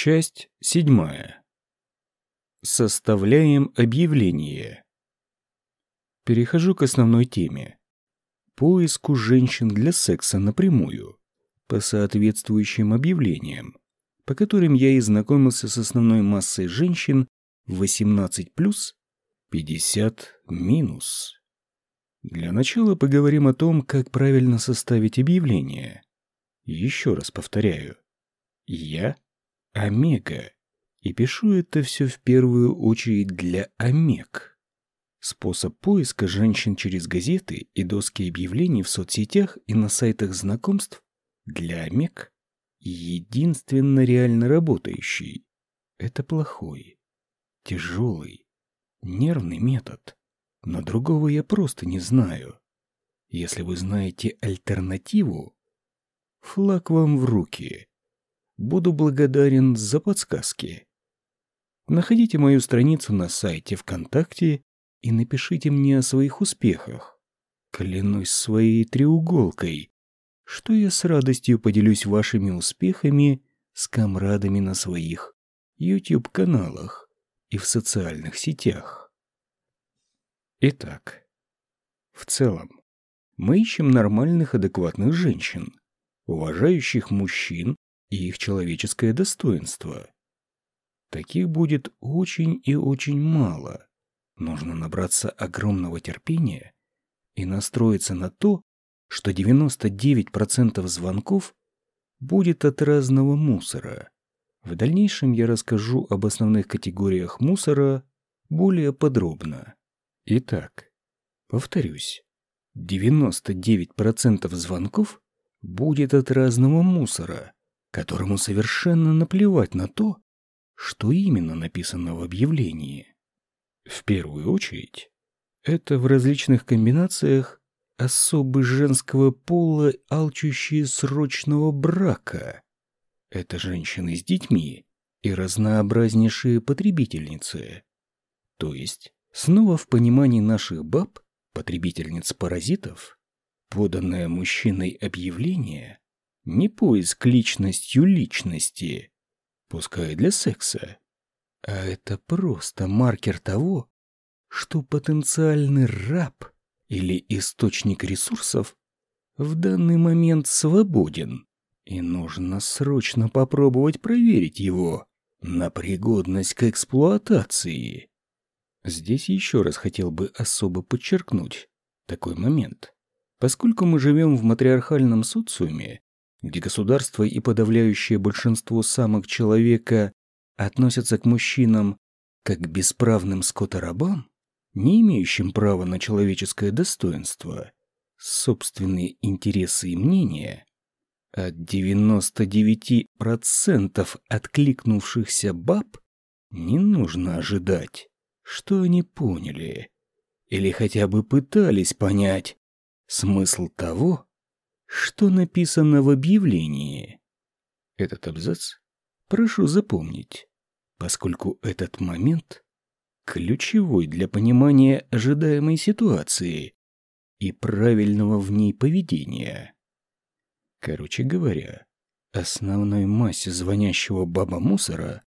Часть седьмая. Составляем объявление. Перехожу к основной теме. Поиску женщин для секса напрямую, по соответствующим объявлениям, по которым я и знакомился с основной массой женщин 18+, 50-. Для начала поговорим о том, как правильно составить объявление. Еще раз повторяю. Я – Омега. И пишу это все в первую очередь для Омег. Способ поиска женщин через газеты и доски объявлений в соцсетях и на сайтах знакомств для Омег единственно реально работающий. Это плохой, тяжелый, нервный метод. Но другого я просто не знаю. Если вы знаете альтернативу, флаг вам в руки. Буду благодарен за подсказки. Находите мою страницу на сайте ВКонтакте и напишите мне о своих успехах. Клянусь своей треуголкой, что я с радостью поделюсь вашими успехами с комрадами на своих YouTube-каналах и в социальных сетях. Итак, в целом, мы ищем нормальных, адекватных женщин, уважающих мужчин и их человеческое достоинство – Таких будет очень и очень мало. Нужно набраться огромного терпения и настроиться на то, что 99% звонков будет от разного мусора. В дальнейшем я расскажу об основных категориях мусора более подробно. Итак, повторюсь, 99% звонков будет от разного мусора, которому совершенно наплевать на то, что именно написано в объявлении? В первую очередь, это в различных комбинациях особы женского пола, алчущие срочного брака. Это женщины с детьми и разнообразнейшие потребительницы. То есть, снова в понимании наших баб, потребительниц-паразитов, поданное мужчиной объявление не поиск личностью личности, пускай для секса. А это просто маркер того, что потенциальный раб или источник ресурсов в данный момент свободен, и нужно срочно попробовать проверить его на пригодность к эксплуатации. Здесь еще раз хотел бы особо подчеркнуть такой момент. Поскольку мы живем в матриархальном социуме, где государство и подавляющее большинство самок человека относятся к мужчинам как к бесправным скоторабам, не имеющим права на человеческое достоинство, собственные интересы и мнения, от 99% откликнувшихся баб не нужно ожидать, что они поняли или хотя бы пытались понять смысл того, что написано в объявлении. Этот абзац прошу запомнить, поскольку этот момент ключевой для понимания ожидаемой ситуации и правильного в ней поведения. Короче говоря, основной массе звонящего баба-мусора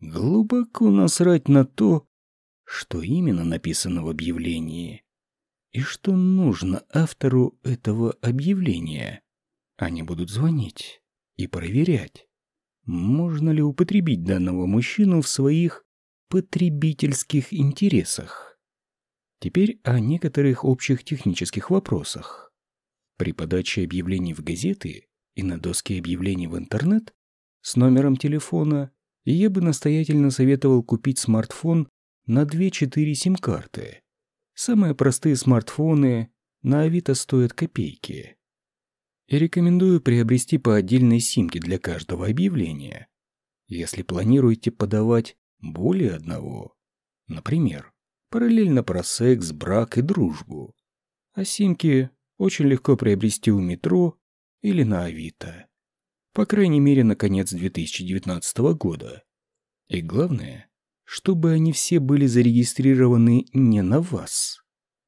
глубоко насрать на то, что именно написано в объявлении и что нужно автору этого объявления. Они будут звонить и проверять, можно ли употребить данного мужчину в своих потребительских интересах. Теперь о некоторых общих технических вопросах. При подаче объявлений в газеты и на доске объявлений в интернет с номером телефона я бы настоятельно советовал купить смартфон на 2-4 сим-карты Самые простые смартфоны на Авито стоят копейки. И рекомендую приобрести по отдельной симке для каждого объявления. Если планируете подавать более одного, например, параллельно про секс, брак и дружбу, а симки очень легко приобрести у метро или на Авито. По крайней мере, на конец 2019 года. И главное, чтобы они все были зарегистрированы не на вас.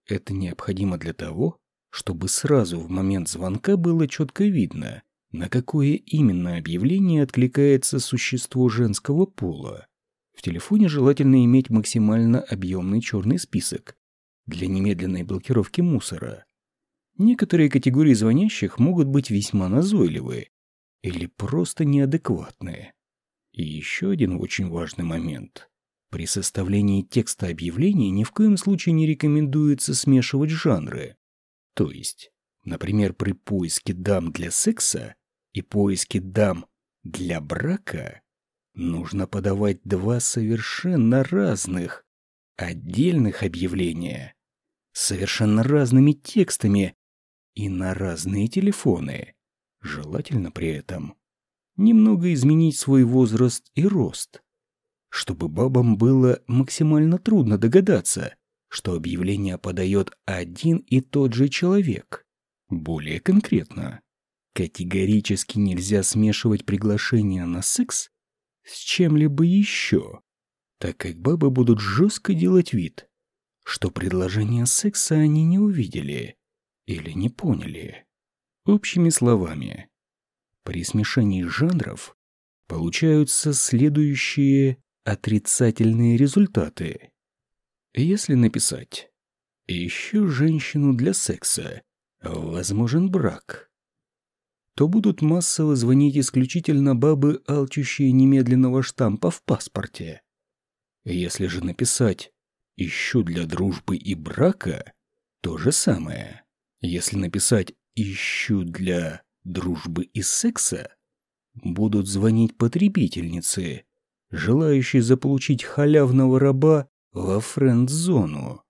Это необходимо для того, чтобы сразу в момент звонка было четко видно, на какое именно объявление откликается существо женского пола. В телефоне желательно иметь максимально объемный черный список для немедленной блокировки мусора. Некоторые категории звонящих могут быть весьма назойливы или просто неадекватные. И еще один очень важный момент. При составлении текста объявления ни в коем случае не рекомендуется смешивать жанры. То есть, например, при поиске дам для секса и поиске дам для брака нужно подавать два совершенно разных, отдельных объявления с совершенно разными текстами и на разные телефоны. Желательно при этом немного изменить свой возраст и рост, чтобы бабам было максимально трудно догадаться, что объявление подает один и тот же человек. Более конкретно, категорически нельзя смешивать приглашение на секс с чем-либо еще, так как бабы будут жестко делать вид, что предложение секса они не увидели или не поняли. Общими словами, при смешении жанров получаются следующие отрицательные результаты. Если написать «Ищу женщину для секса», возможен брак, то будут массово звонить исключительно бабы, алчущие немедленного штампа в паспорте. Если же написать «Ищу для дружбы и брака», то же самое. Если написать «Ищу для дружбы и секса», будут звонить потребительницы, желающие заполучить халявного раба во френд-зону.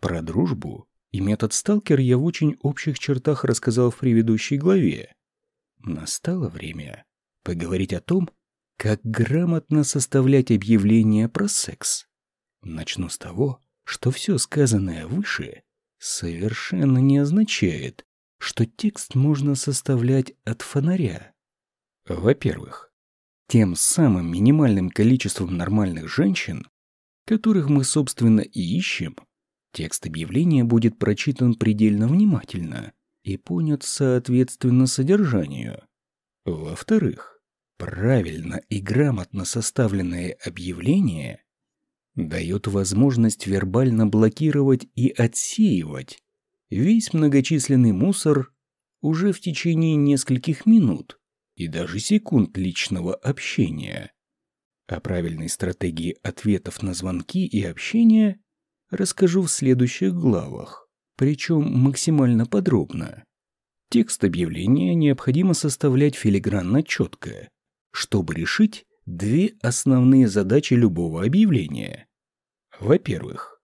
Про дружбу и метод сталкер я в очень общих чертах рассказал в предыдущей главе. Настало время поговорить о том, как грамотно составлять объявления про секс. Начну с того, что все сказанное выше совершенно не означает, что текст можно составлять от фонаря. Во-первых, тем самым минимальным количеством нормальных женщин, которых мы, собственно, и ищем, текст объявления будет прочитан предельно внимательно и понят соответственно содержанию. Во-вторых, правильно и грамотно составленное объявление дает возможность вербально блокировать и отсеивать весь многочисленный мусор уже в течение нескольких минут и даже секунд личного общения. О правильной стратегии ответов на звонки и общения расскажу в следующих главах, причем максимально подробно. Текст объявления необходимо составлять филигранно четко, чтобы решить две основные задачи любого объявления. Во-первых,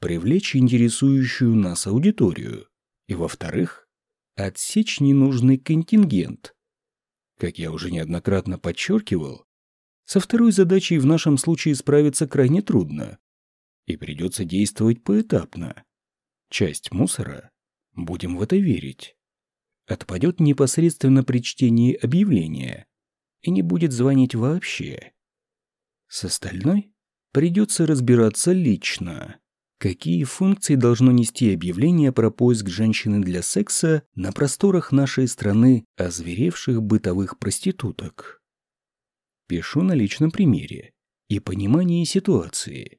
привлечь интересующую нас аудиторию, и во-вторых, отсечь ненужный контингент, как я уже неоднократно подчеркивал, со второй задачей в нашем случае справиться крайне трудно, и придется действовать поэтапно. Часть мусора, будем в это верить, отпадет непосредственно при чтении объявления и не будет звонить вообще. С остальной придется разбираться лично. Какие функции должно нести объявление про поиск женщины для секса на просторах нашей страны озверевших бытовых проституток? Пишу на личном примере и понимании ситуации.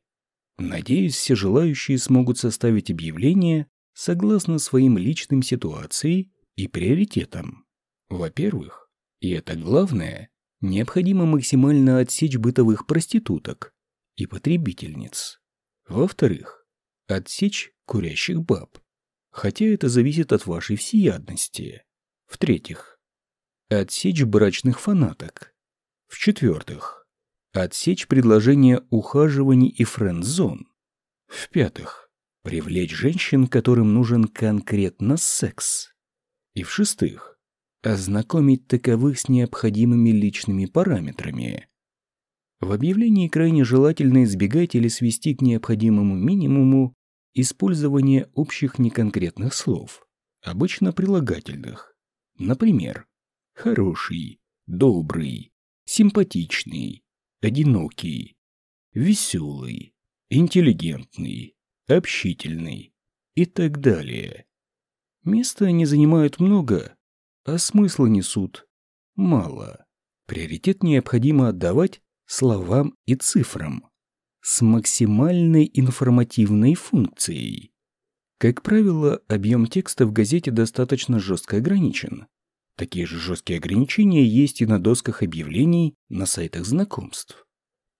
Надеюсь, все желающие смогут составить объявление согласно своим личным ситуациям и приоритетам. Во-первых, и это главное, необходимо максимально отсечь бытовых проституток и потребительниц. Во-вторых, Отсечь курящих баб. Хотя это зависит от вашей всеядности. В-третьих, отсечь брачных фанаток. В-четвертых, отсечь предложения ухаживаний и френд-зон. В-пятых, привлечь женщин, которым нужен конкретно секс. И в-шестых, ознакомить таковых с необходимыми личными параметрами. В объявлении крайне желательно избегать или свести к необходимому минимуму использование общих неконкретных слов, обычно прилагательных. Например, хороший, добрый, симпатичный, одинокий, веселый, интеллигентный, общительный и так далее. Места они занимают много, а смысла несут мало. Приоритет необходимо отдавать словам и цифрам с максимальной информативной функцией. Как правило, объем текста в газете достаточно жестко ограничен. Такие же жесткие ограничения есть и на досках объявлений на сайтах знакомств.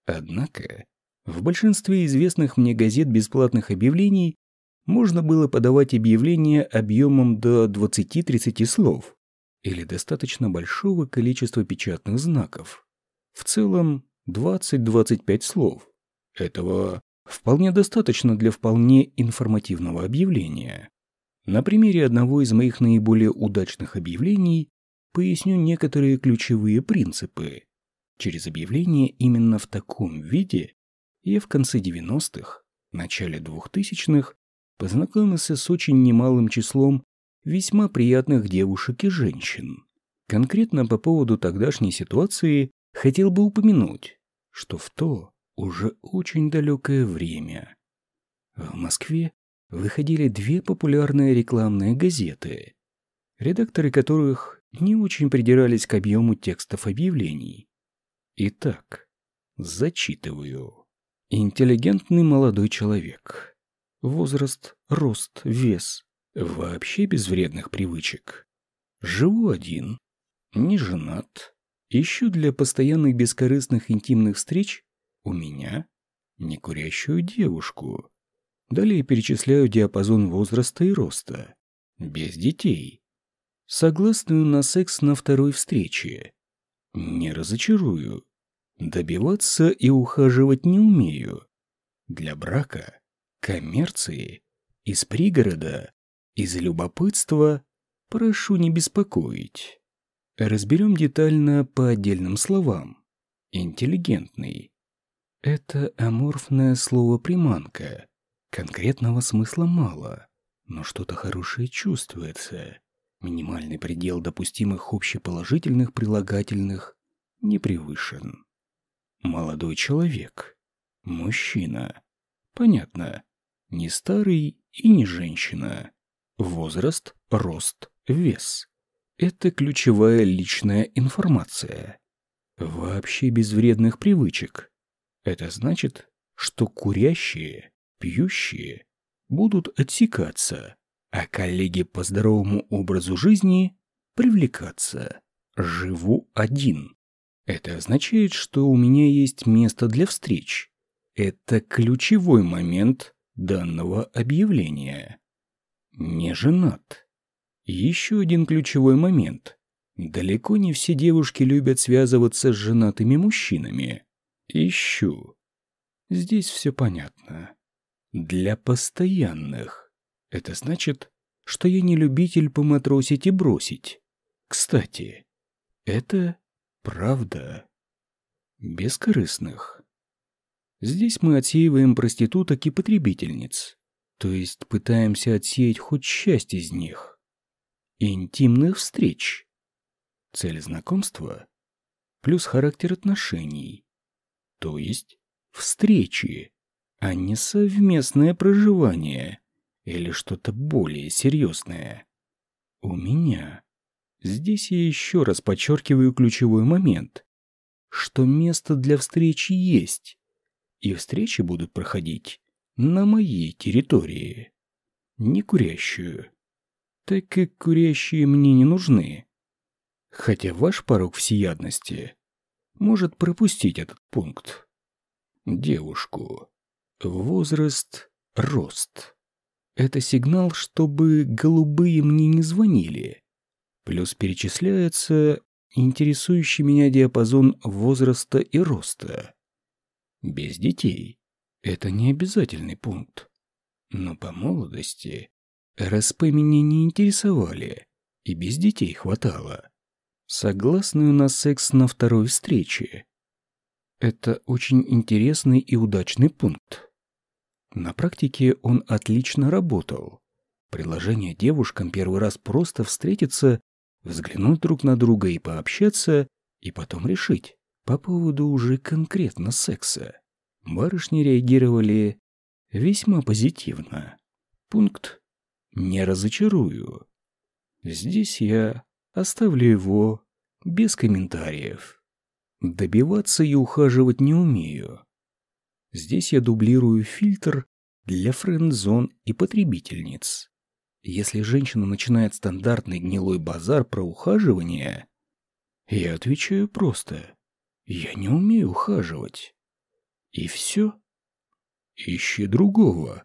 Однако, в большинстве известных мне газет бесплатных объявлений можно было подавать объявления объемом до 20-30 слов или достаточно большого количества печатных знаков. В целом 20-25 слов. Этого вполне достаточно для вполне информативного объявления. На примере одного из моих наиболее удачных объявлений поясню некоторые ключевые принципы. Через объявление именно в таком виде я в конце 90-х, начале 2000-х познакомился с очень немалым числом весьма приятных девушек и женщин. Конкретно по поводу тогдашней ситуации хотел бы упомянуть, что в то уже очень далекое время. В Москве выходили две популярные рекламные газеты, редакторы которых не очень придирались к объему текстов объявлений. Итак, зачитываю. Интеллигентный молодой человек. Возраст, рост, вес. Вообще без вредных привычек. Живу один. Не женат. Ищу для постоянных бескорыстных интимных встреч у меня некурящую девушку. Далее перечисляю диапазон возраста и роста. Без детей. Согласную на секс на второй встрече. Не разочарую. Добиваться и ухаживать не умею. Для брака, коммерции, из пригорода, из любопытства прошу не беспокоить. Разберем детально по отдельным словам. Интеллигентный, это аморфное слово «приманка». Конкретного смысла мало, но что-то хорошее чувствуется. Минимальный предел допустимых общеположительных прилагательных не превышен. Молодой человек. Мужчина. Понятно. Не старый и не женщина. Возраст, рост, вес. Это ключевая личная информация. Вообще без вредных привычек. Это значит, что курящие, пьющие будут отсекаться, а коллеги по здоровому образу жизни привлекаться. Живу один. Это означает, что у меня есть место для встреч. Это ключевой момент данного объявления. Не женат. Еще один ключевой момент. Далеко не все девушки любят связываться с женатыми мужчинами. Ищу. Здесь все понятно. Для постоянных. Это значит, что я не любитель поматросить и бросить. Кстати, это правда. Бескорыстных. Здесь мы отсеиваем проституток и потребительниц, то есть пытаемся отсеять хоть часть из них. Интимных встреч. Цель знакомства плюс характер отношений то есть встречи, а не совместное проживание или что-то более серьезное. У меня. Здесь я еще раз подчеркиваю ключевой момент, что место для встречи есть, и встречи будут проходить на моей территории, не курящую, так как курящие мне не нужны. Хотя ваш порог всеядности может пропустить этот пункт. Девушку. Возраст, рост. Это сигнал, чтобы голубые мне не звонили. Плюс перечисляется интересующий меня диапазон возраста и роста. Без детей. Это не обязательный пункт. Но по молодости РСП меня не интересовали, и без детей хватало согласную на секс на второй встрече. Это очень интересный и удачный пункт. На практике он отлично работал. Предложение девушкам первый раз просто встретиться, взглянуть друг на друга и пообщаться, и потом решить по поводу уже конкретно секса. Барышни реагировали весьма позитивно. Пункт «Не разочарую». Здесь я Оставлю его без комментариев. Добиваться и ухаживать не умею. Здесь я дублирую фильтр для френд-зон и потребительниц. Если женщина начинает стандартный гнилой базар про ухаживание, я отвечаю просто «Я не умею ухаживать». И все. Ищи другого.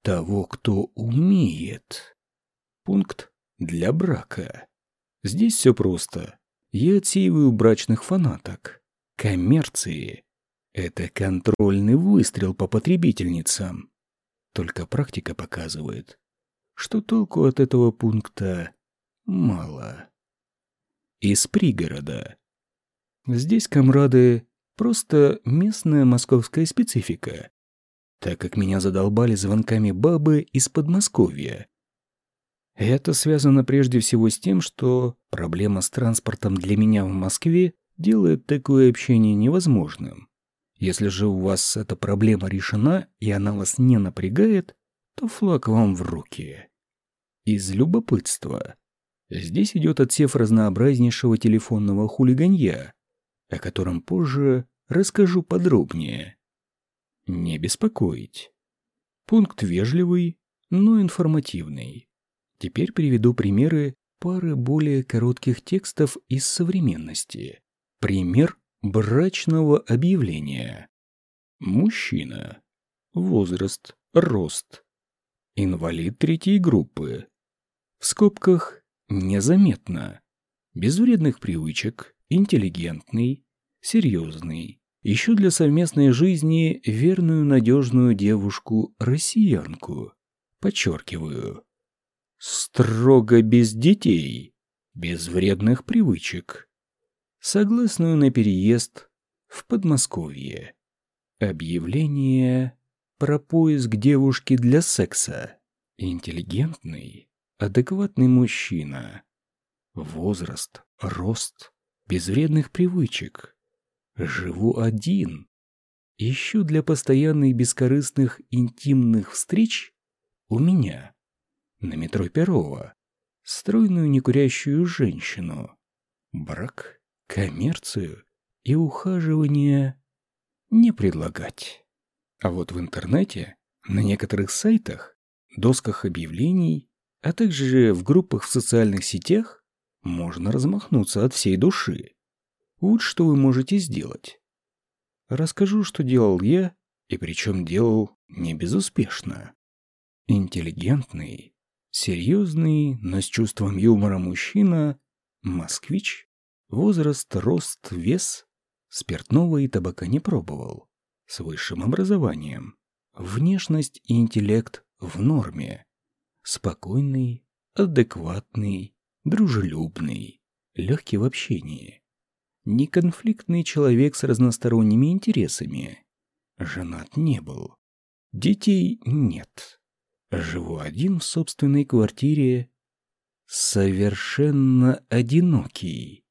Того, кто умеет. Пункт для брака. Здесь все просто. Я отсеиваю брачных фанаток. Коммерции. Это контрольный выстрел по потребительницам. Только практика показывает, что толку от этого пункта мало. Из пригорода. Здесь комрады просто местная московская специфика, так как меня задолбали звонками бабы из Подмосковья. Это связано прежде всего с тем, что проблема с транспортом для меня в Москве делает такое общение невозможным. Если же у вас эта проблема решена и она вас не напрягает, то флаг вам в руки. Из любопытства. Здесь идет отсев разнообразнейшего телефонного хулиганья, о котором позже расскажу подробнее. Не беспокоить. Пункт вежливый, но информативный. Теперь приведу примеры пары более коротких текстов из современности. Пример брачного объявления. Мужчина. Возраст. Рост. Инвалид третьей группы. В скобках «незаметно». Без вредных привычек, интеллигентный, серьезный. Еще для совместной жизни верную надежную девушку-россиянку. Подчеркиваю. Строго без детей, без вредных привычек согласную на переезд в Подмосковье. Объявление про поиск девушки для секса. Интеллигентный, адекватный мужчина. Возраст, рост, без вредных привычек. Живу один. Ищу для постоянных бескорыстных интимных встреч у меня, на метро Перова, стройную некурящую женщину. Брак коммерцию и ухаживание не предлагать. А вот в интернете, на некоторых сайтах, досках объявлений, а также в группах в социальных сетях можно размахнуться от всей души. Вот что вы можете сделать. Расскажу, что делал я, и причем делал не безуспешно. Интеллигентный, серьезный, но с чувством юмора мужчина, москвич, Возраст, рост, вес. Спиртного и табака не пробовал. С высшим образованием. Внешность и интеллект в норме. Спокойный, адекватный, дружелюбный, легкий в общении. Неконфликтный человек с разносторонними интересами. Женат не был. Детей нет. Живу один в собственной квартире. Совершенно одинокий.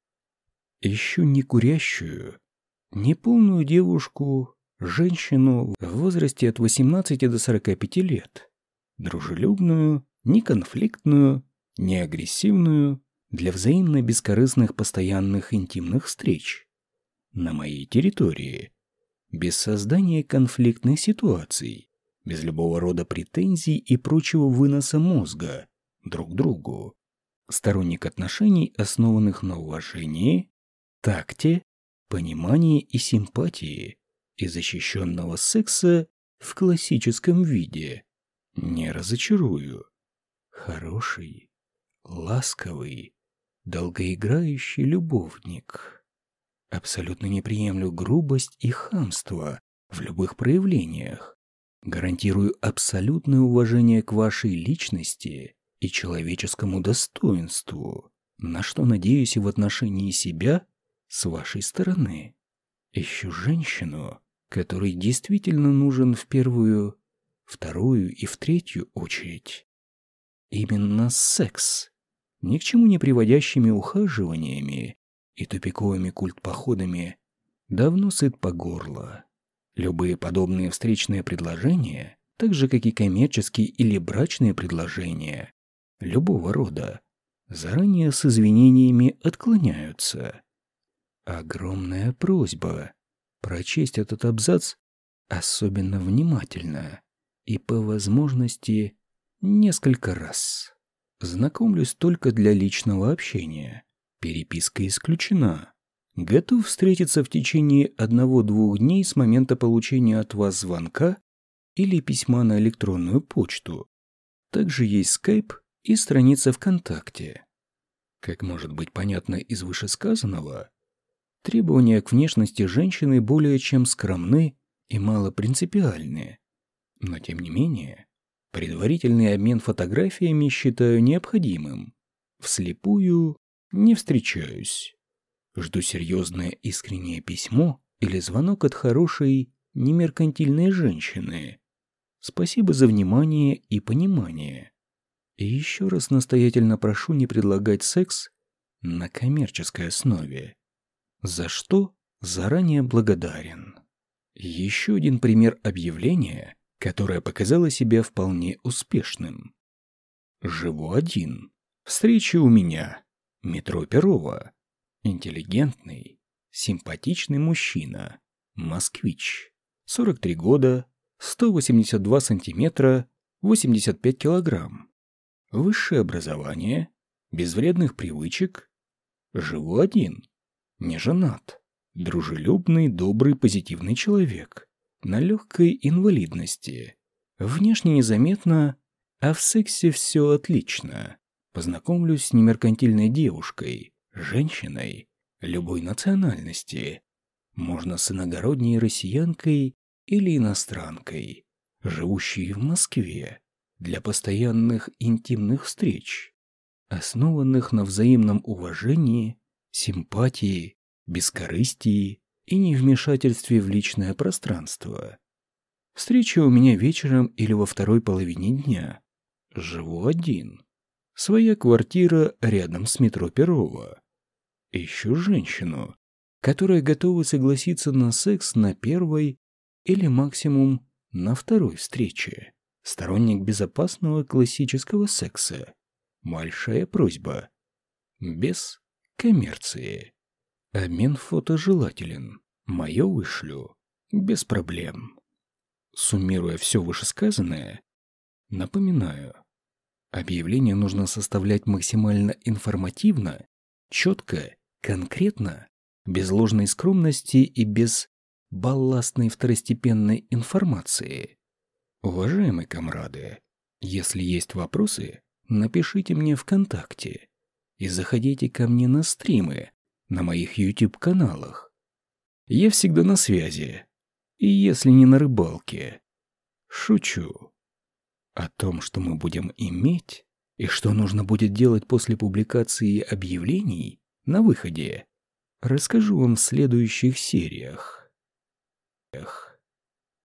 Ищу не курящую, не полную девушку, женщину в возрасте от 18 до 45 лет, дружелюбную, не конфликтную, не агрессивную, для взаимно бескорыстных постоянных интимных встреч на моей территории, без создания конфликтных ситуаций, без любого рода претензий и прочего выноса мозга друг другу. Сторонник отношений, основанных на уважении, такте, понимании и симпатии и защищенного секса в классическом виде. Не разочарую. Хороший, ласковый, долгоиграющий любовник. Абсолютно не приемлю грубость и хамство в любых проявлениях. Гарантирую абсолютное уважение к вашей личности и человеческому достоинству, на что надеюсь и в отношении себя с вашей стороны. Ищу женщину, которой действительно нужен в первую, вторую и в третью очередь. Именно секс, ни к чему не приводящими ухаживаниями и тупиковыми культпоходами, давно сыт по горло. Любые подобные встречные предложения, так же как и коммерческие или брачные предложения, любого рода, заранее с извинениями отклоняются. Огромная просьба прочесть этот абзац особенно внимательно и по возможности несколько раз. Знакомлюсь только для личного общения. Переписка исключена. Готов встретиться в течение одного-двух дней с момента получения от вас звонка или письма на электронную почту. Также есть скайп и страница ВКонтакте. Как может быть понятно из вышесказанного, требования к внешности женщины более чем скромны и малопринципиальны. Но тем не менее, предварительный обмен фотографиями считаю необходимым. Вслепую не встречаюсь. Жду серьезное искреннее письмо или звонок от хорошей, немеркантильной женщины. Спасибо за внимание и понимание. И еще раз настоятельно прошу не предлагать секс на коммерческой основе. За что заранее благодарен. Еще один пример объявления, которое показало себя вполне успешным. Живу один. Встреча у меня. Метро Перова. Интеллигентный, симпатичный мужчина. Москвич. 43 года, 182 сантиметра, 85 килограмм. Высшее образование, без вредных привычек. Живу один. Не женат. Дружелюбный, добрый, позитивный человек. На легкой инвалидности. Внешне незаметно, а в сексе все отлично. Познакомлюсь с немеркантильной девушкой, женщиной, любой национальности. Можно с иногородней россиянкой или иностранкой, живущей в Москве, для постоянных интимных встреч, основанных на взаимном уважении, симпатии, бескорыстии и невмешательстве в личное пространство. Встреча у меня вечером или во второй половине дня. Живу один. Своя квартира рядом с метро Перова. Ищу женщину, которая готова согласиться на секс на первой или максимум на второй встрече. Сторонник безопасного классического секса. Большая просьба. Без коммерции. Обмен фото желателен. Мое вышлю. Без проблем. Суммируя все вышесказанное, напоминаю. Объявление нужно составлять максимально информативно, четко, конкретно, без ложной скромности и без балластной второстепенной информации. Уважаемые комрады, если есть вопросы, напишите мне ВКонтакте и заходите ко мне на стримы на моих YouTube-каналах. Я всегда на связи, и если не на рыбалке. Шучу. О том, что мы будем иметь, и что нужно будет делать после публикации объявлений на выходе, расскажу вам в следующих сериях.